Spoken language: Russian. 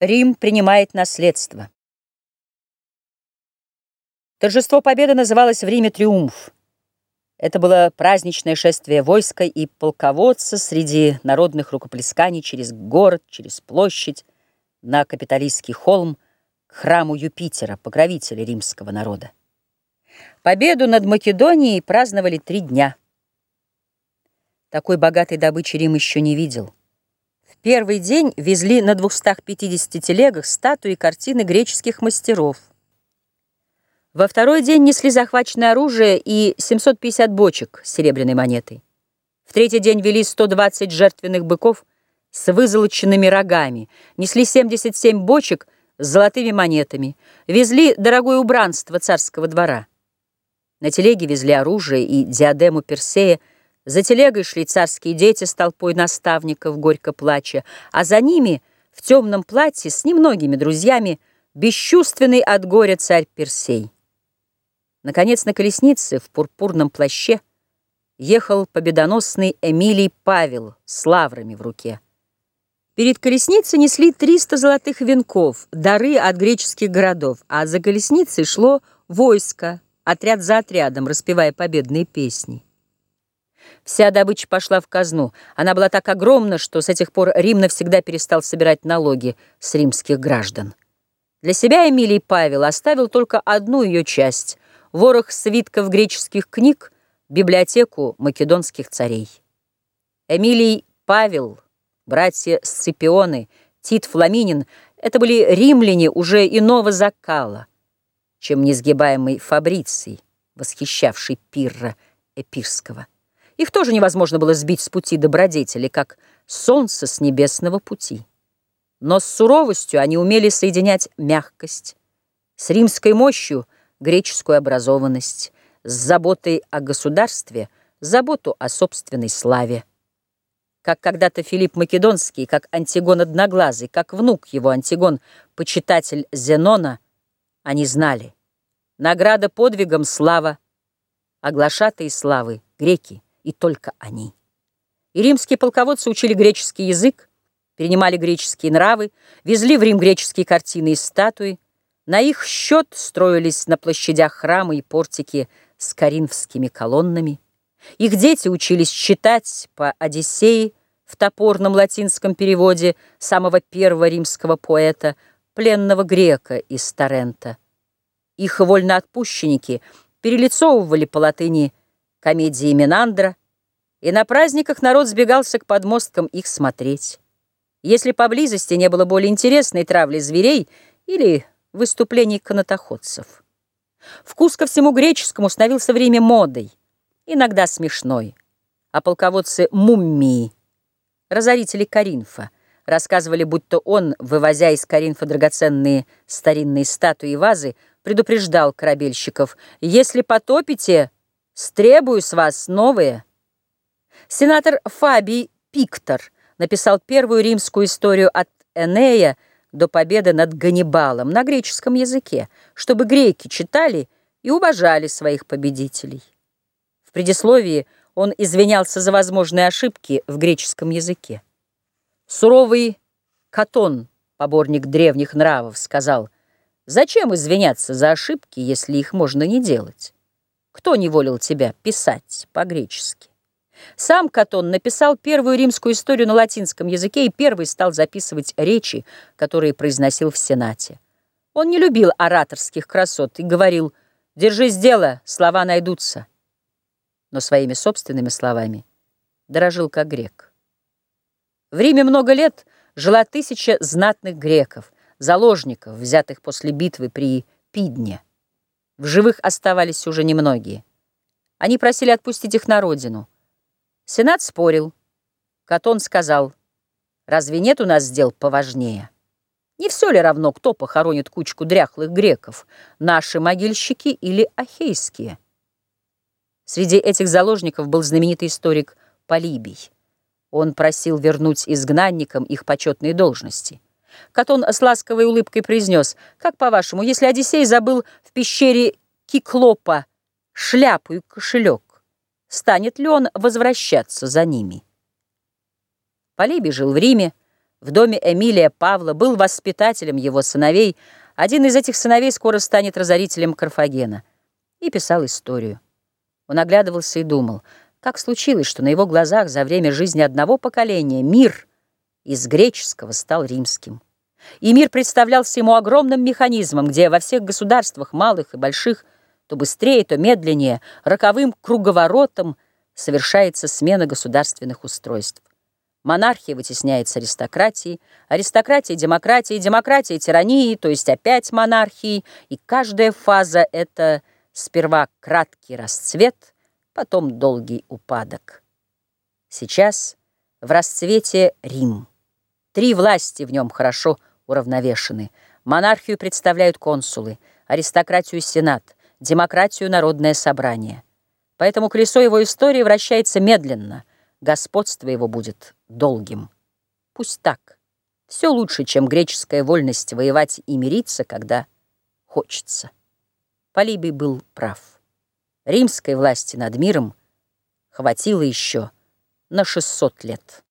Рим принимает наследство. Торжество Победы называлось в Риме «Триумф». Это было праздничное шествие войска и полководца среди народных рукоплесканий через город, через площадь, на капиталистский холм, к храму Юпитера, покровителя римского народа. Победу над Македонией праздновали три дня. Такой богатой добычи Рим еще не видел первый день везли на 250 телегах статуи и картины греческих мастеров. Во второй день несли захваченное оружие и 750 бочек с серебряной монетой. В третий день вели 120 жертвенных быков с вызолоченными рогами, несли 77 бочек с золотыми монетами, везли дорогое убранство царского двора. На телеге везли оружие и диадему Персея, за телегой шли царские дети с толпой наставников, горько плача, а за ними, в темном платье, с немногими друзьями, бесчувственный от горя царь Персей. Наконец, на колеснице, в пурпурном плаще, ехал победоносный Эмилий Павел с лаврами в руке. Перед колесницей несли 300 золотых венков, дары от греческих городов, а за колесницей шло войско, отряд за отрядом, распевая победные песни. Вся добыча пошла в казну. Она была так огромна, что с этих пор Рим навсегда перестал собирать налоги с римских граждан. Для себя Эмилий Павел оставил только одну ее часть — ворох свитков греческих книг, библиотеку македонских царей. Эмилий Павел, братья Сципионы, Тит Фламинин — это были римляне уже иного закала, чем несгибаемый Фабриций, восхищавший Пирра Эпирского. Их тоже невозможно было сбить с пути добродетели, как солнце с небесного пути. Но с суровостью они умели соединять мягкость, с римской мощью — греческую образованность, с заботой о государстве — заботу о собственной славе. Как когда-то Филипп Македонский, как Антигон Одноглазый, как внук его Антигон, почитатель Зенона, они знали. Награда подвигом — слава, а глашатые славы — греки и только они. И римские полководцы учили греческий язык, перенимали греческие нравы, везли в Рим греческие картины и статуи. На их счет строились на площадях храмы и портики с коринфскими колоннами. Их дети учились читать по Одиссее в топорном латинском переводе самого первого римского поэта, пленного грека из Тарента. Их вольноотпущенники перелицовывали по латыни комедии Минандра, и на праздниках народ сбегался к подмосткам их смотреть. Если поблизости не было более интересной травли зверей или выступлений канатоходцев. Вкус ко всему греческому становился время модой, иногда смешной, а полководцы муммии, разорители Каринфа, рассказывали, будто он, вывозя из Каринфа драгоценные старинные статуи и вазы, предупреждал корабельщиков, «Если потопите, Стребую с вас новые. Сенатор Фабий Пиктор написал первую римскую историю от Энея до победы над Ганнибалом на греческом языке, чтобы греки читали и уважали своих победителей. В предисловии он извинялся за возможные ошибки в греческом языке. Суровый Катон, поборник древних нравов, сказал, «Зачем извиняться за ошибки, если их можно не делать?» Кто не волил тебя писать по-гречески? Сам Катон написал первую римскую историю на латинском языке и первый стал записывать речи, которые произносил в Сенате. Он не любил ораторских красот и говорил «Держись дела, слова найдутся». Но своими собственными словами дорожил как грек. В Риме много лет жила тысяча знатных греков, заложников, взятых после битвы при Пидне. В живых оставались уже немногие. Они просили отпустить их на родину. Сенат спорил. Катон сказал, разве нет у нас дел поважнее? Не все ли равно, кто похоронит кучку дряхлых греков, наши могильщики или ахейские? Среди этих заложников был знаменитый историк Полибий. Он просил вернуть изгнанникам их почетные должности. Катон с ласковой улыбкой произнес, «Как по-вашему, если Одиссей забыл в пещере Киклопа шляпу и кошелек, станет ли он возвращаться за ними?» Полибий жил в Риме, в доме Эмилия Павла, был воспитателем его сыновей. Один из этих сыновей скоро станет разорителем Карфагена. И писал историю. Он оглядывался и думал, как случилось, что на его глазах за время жизни одного поколения мир из греческого стал римским. И мир представлялся ему огромным механизмом, где во всех государствах, малых и больших, то быстрее, то медленнее, роковым круговоротом совершается смена государственных устройств. Монархия вытесняется аристократией, аристократия – демократией, демократия – тиранией, то есть опять монархией, и каждая фаза – это сперва краткий расцвет, потом долгий упадок. Сейчас в расцвете Рим. Три власти в нем хорошо уравновешены. Монархию представляют консулы, аристократию – сенат, демократию – народное собрание. Поэтому колесо его истории вращается медленно – господство его будет долгим. Пусть так. Все лучше, чем греческая вольность воевать и мириться, когда хочется. Полибий был прав. Римской власти над миром хватило еще на 600 лет.